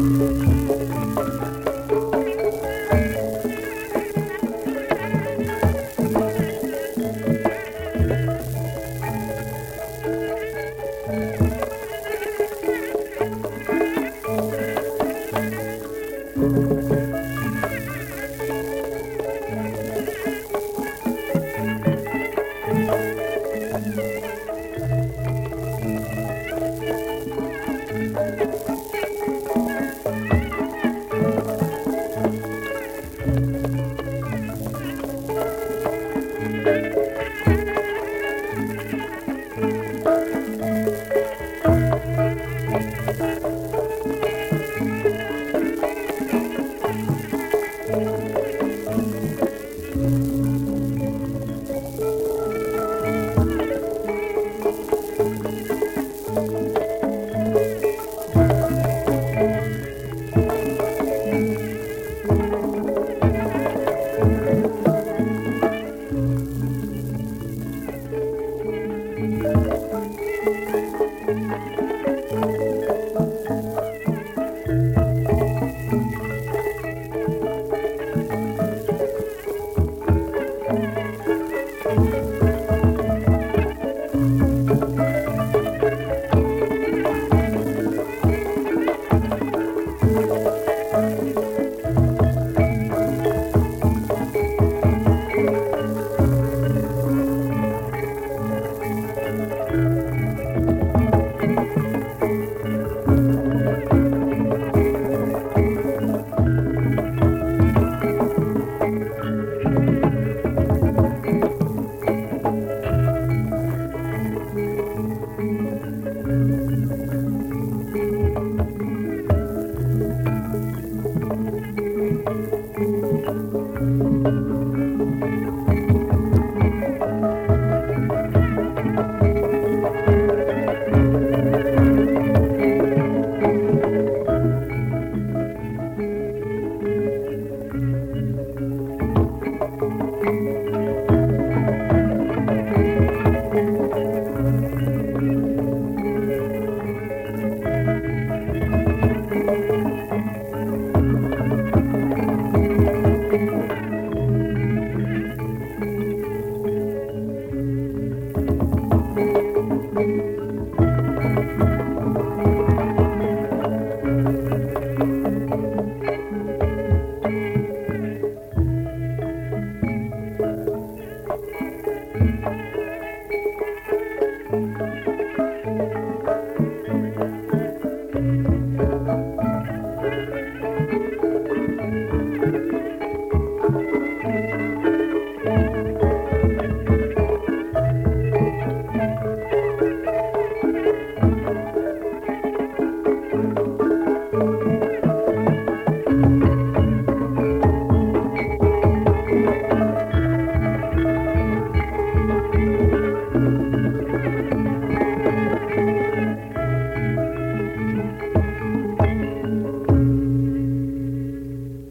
Música